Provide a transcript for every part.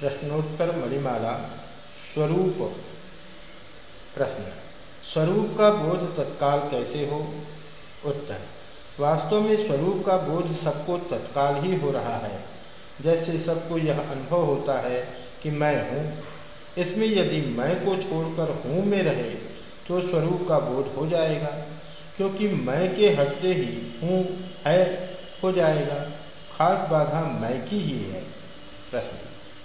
प्रश्नोत्तर मणिमाला, स्वरूप प्रश्न। स्वरूप का बोध तत्काल कैसे हो? उत्तर। वास्तव में स्वरूप का बोध सबको तत्काल ही हो रहा है। जैसे सबको यह अनुभव होता है कि मैं हूँ। इसमें यदि मैं को छोड़कर हूँ में रहे तो स्वरूप का बोध हो जाएगा। क्योंकि मैं के हटते ही हूँ है, हो जाएगा। खास बाधा मैं की ही है। प्रश्न।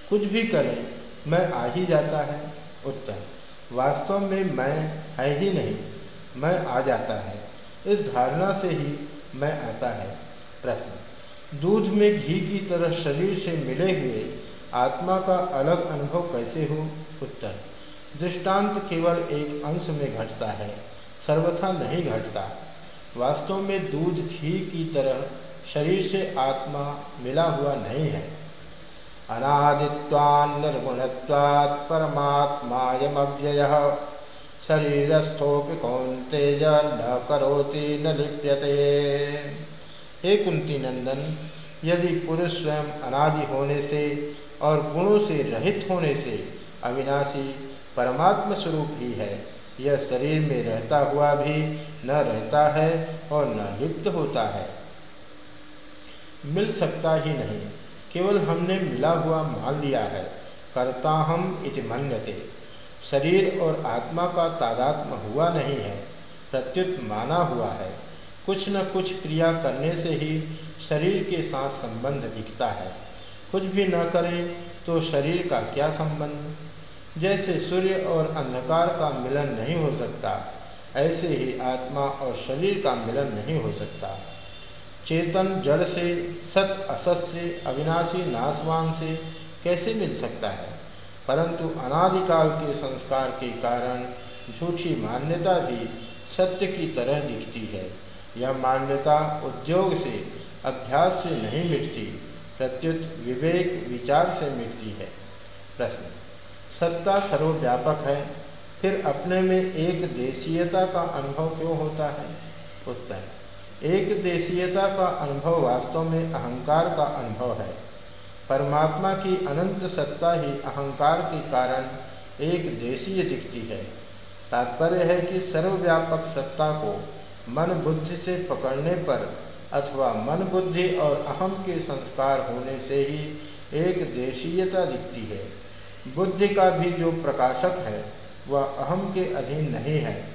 कुछ भी करें, मैं आ ही जाता है, उत्तर। वास्तव में मैं है ही नहीं, मैं आ जाता है। इस धारणा से ही मैं आता है, प्रश्न। दूध में घी की तरह शरीर से मिले हुए आत्मा का अलग अनुभव कैसे हो? उत्तर। दृष्टांत केवल एक अंश में घटता है, सर्वथा नहीं घटता। वास्तव में दूध घी की तरह शरीर से आत्मा मिला हुआ नहीं है। अनादित्वान्निर्गुणत्वात् परमात्मायमव्ययः। शरीरस्थोऽपि न करोति, न लिप्यते। हे कुंती नंदन, यदि पुरुष स्वयं अनादि होने से और गुणों से रहित होने से अविनाशी परमात्म स्वरूप ही है, यह शरीर में रहता हुआ भी न रहता है और न लिप्त होता है। मिल सकता ही नहीं। केवल हमने मिला हुआ मान लिया है, करता हम इति मन्यते। शरीर और आत्मा का तादात्म हुआ नहीं है, प्रत्युत माना हुआ है। कुछ न कुछ क्रिया करने से ही शरीर के साथ संबंध दिखता है। कुछ भी न करें तो शरीर का क्या संबंध? जैसे सूर्य और अंधकार का मिलन नहीं हो सकता, ऐसे ही आत्मा और शरीर का मिलन नहीं हो सकता। चेतन जड़ से, सत असत से, अविनाशी, नाशवान से कैसे मिल सकता है? परंतु अनादिकाल के संस्कार के कारण झूठी मान्यता भी सत्य की तरह दिखती है। यह मान्यता उद्योग से, अभ्यास से नहीं मिटती, प्रत्युत विवेक विचार से मिटती है। प्रश्न, सत्ता सर्वव्यापक है, फिर अपने में एक देशीयता का अनुभव क्यों होता है? उत्तर एक देशीयता का अनुभव वास्तव में अहंकार का अनुभव है। परमात्मा की अनंत सत्ता ही अहंकार के कारण एक देशीय दिखती है। तात्पर्य है कि सर्वव्यापक सत्ता को मन बुद्धि से पकड़ने पर अथवा मन बुद्धि और अहम के संस्कार होने से ही एक देशीयता दिखती है। बुद्धि का भी जो प्रकाशक है, वह अहम के अधीन नहीं है।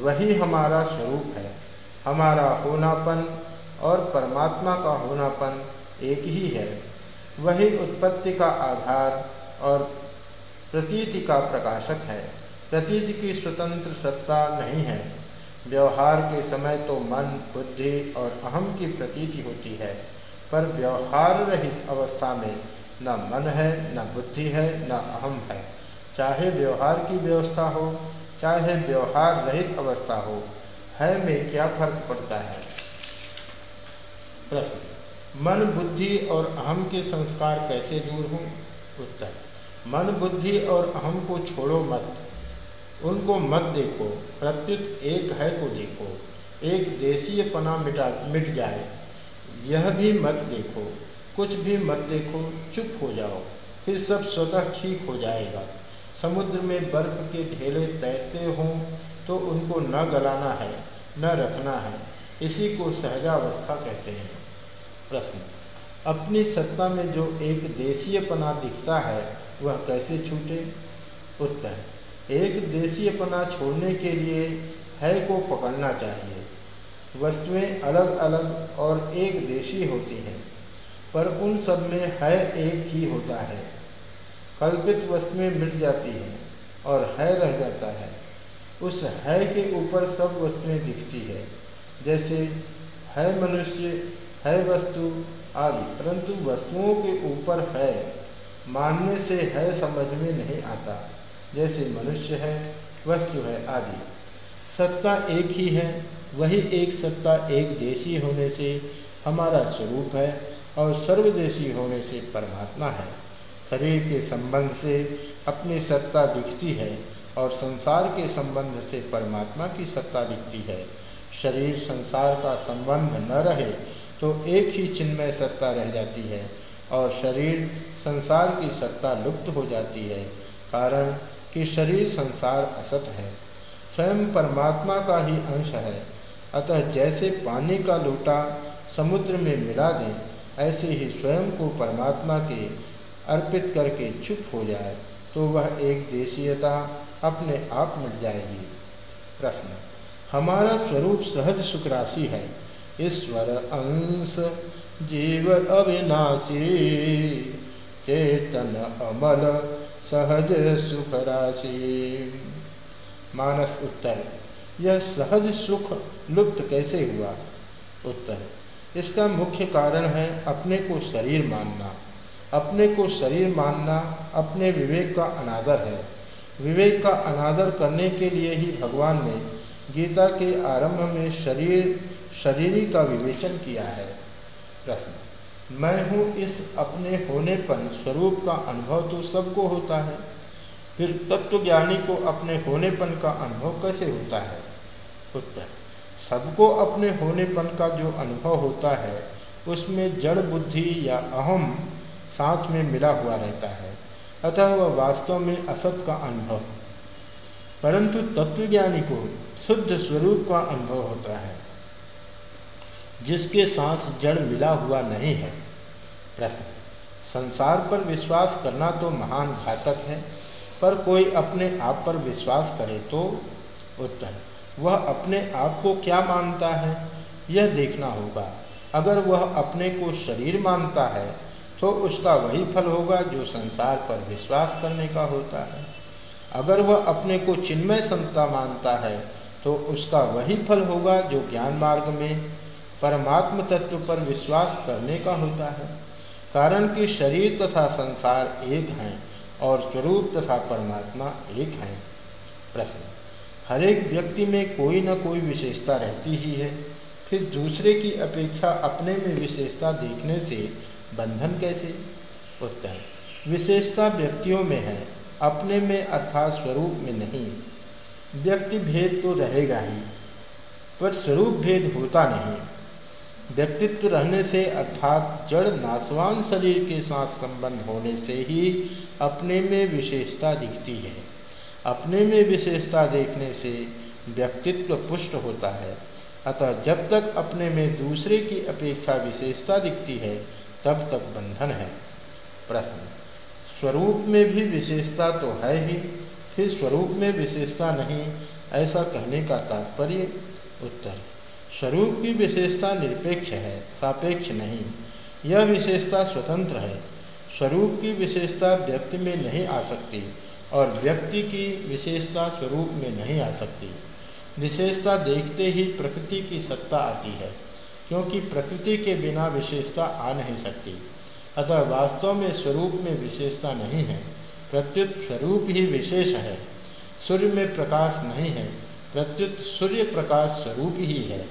वही हमारा स्वरूप है। हमारा होनापन और परमात्मा का होनापन एक ही है। वही उत्पत्ति का आधार और प्रतीति का प्रकाशक है। प्रतीति की स्वतंत्र सत्ता नहीं है। व्यवहार के समय तो मन, बुद्धि और अहम की प्रतीति होती है, पर व्यवहार रहित अवस्था में न मन है, न बुद्धि है, न अहम है। चाहे व्यवहार की व्यवस्था हो, चाहे व्यवहार रहित अवस्था हो है में क्या फ़र्क पड़ता है? प्रश्न, मन, बुद्धि और अहम के संस्कार कैसे दूर हों? उत्तर, मन, बुद्धि और अहम को छोड़ो मत। उनको मत देखो, प्रत्युत एक है को देखो, एक देशीय पना मिटा, मिट जाए। यह भी मत देखो, कुछ भी मत देखो, चुप हो जाओ, फिर सब स्वतः ठीक हो जाएगा। समुद्र में बर्फ़ के ढेले तैरते हों तो उनको न गलाना है, न रखना है। इसी को सहजावस्था कहते हैं। प्रश्न, अपनी सत्ता में जो एक देशीयपना दिखता है, वह कैसे छूटे? उत्तर, एक देशीयपना छोड़ने के लिए है को पकड़ना चाहिए। वस्तुएँ अलग अलग और एक देशी होती हैं, पर उन सब में है एक ही होता है। कल्पित वस्तुएँ मिट जाती हैं और है रह जाता है। उस है के ऊपर सब वस्तुएँ दिखती है, जैसे है मनुष्य, है वस्तु आदि, परंतु वस्तुओं के ऊपर है, मानने से है समझ में नहीं आता, जैसे मनुष्य है, वस्तु है आदि। सत्ता एक ही है, वही एक सत्ता एक देशी होने से हमारा स्वरूप है और सर्वदेशी होने से परमात्मा है। शरीर के संबंध से अपनी सत्ता दिखती है और संसार के संबंध से परमात्मा की सत्ता दिखती है। शरीर संसार का संबंध न रहे तो एक ही चिन्मय सत्ता रह जाती है और शरीर संसार की सत्ता लुप्त हो जाती है, कारण कि शरीर संसार असत है। स्वयं परमात्मा का ही अंश है। अतः जैसे पानी का लोटा समुद्र में मिला दें, ऐसे ही स्वयं को परमात्मा के अर्पित करके चुप हो जाए। तो वह एक देशीयता अपने आप मिट जाएगी। प्रश्न, हमारा स्वरूप सहज सुख राशि है। ईश्वर अंश जीव अविनाशी, चेतन अमल सहज सुख राशि मानस उत्तर, यह सहज सुख लुप्त कैसे हुआ? उत्तर, इसका मुख्य कारण है अपने को शरीर मानना। अपने को शरीर मानना, अपने विवेक का अनादर है। विवेक का अनादर करने के लिए ही भगवान ने गीता के आरंभ में शरीर, शरीरी का विवेचन किया है। प्रश्न, मैं हूँ इस अपने होनेपन स्वरूप का अनुभव तो सबको होता है, फिर तत्वज्ञानी को अपने होनेपन का अनुभव कैसे होता है? उत्तर, सबको अपने होनेपन का जो अनुभव होता है, उसमें जड़ बुद्धि या अहम साथ में मिला हुआ रहता है। अतः वह वास्तव में असत का अनुभव। परंतु तत्वज्ञानी को शुद्ध स्वरूप का अनुभव होता है। जिसके साथ जड़ मिला हुआ नहीं है। प्रश्न। संसार पर विश्वास करना तो महान घातक है, पर कोई अपने आप पर विश्वास करे तो उत्तर। वह अपने आप को क्या मानता है? यह देखना होगा। अगर वह अपने को शरीर मानता है तो उसका वही फल होगा जो संसार पर विश्वास करने का होता है। अगर वह अपने को चिन्मय संता मानता है तो उसका वही फल होगा जो ज्ञान मार्ग में परमात्म तत्व पर विश्वास करने का होता है। कारण कि शरीर तथा संसार एक हैं और स्वरूप तथा परमात्मा एक हैं। प्रश्न। हर एक व्यक्ति में कोई न कोई विशेषता रहती ही है। फिर दूसरे की अपेक्षा अपने में विशेषता देखने से बंधन कैसे? उत्तर, विशेषता व्यक्तियों में है, अपने में अर्थात स्वरूप में नहीं। व्यक्ति भेद तो रहेगा ही, पर स्वरूप भेद होता नहीं। व्यक्तित्व रहने से अर्थात जड़ नासवान शरीर के साथ संबंध होने से ही अपने में विशेषता दिखती है। अपने में विशेषता देखने से व्यक्तित्व पुष्ट होता है। अतः जब तक अपने में दूसरे की अपेक्षा विशेषता दिखती है तब तक बंधन है? प्रश्न। स्वरूप में भी विशेषता तो है ही, फिर स्वरूप में विशेषता नहीं, ऐसा कहने का तात्पर्य उत्तर। स्वरूप की विशेषता निरपेक्ष है, सापेक्ष नहीं। यह विशेषता स्वतंत्र है। स्वरूप की विशेषता व्यक्ति में नहीं आ सकती और व्यक्ति की विशेषता स्वरूप में नहीं आ सकती। विशेषता देखते ही प्रकृति की सत्ता आती है। क्योंकि प्रकृति के बिना विशेषता आ नहीं सकती। अतः वास्तव में स्वरूप में विशेषता नहीं है, प्रत्युत स्वरूप ही विशेष है। सूर्य में प्रकाश नहीं है, प्रत्युत सूर्य प्रकाश स्वरूप ही है।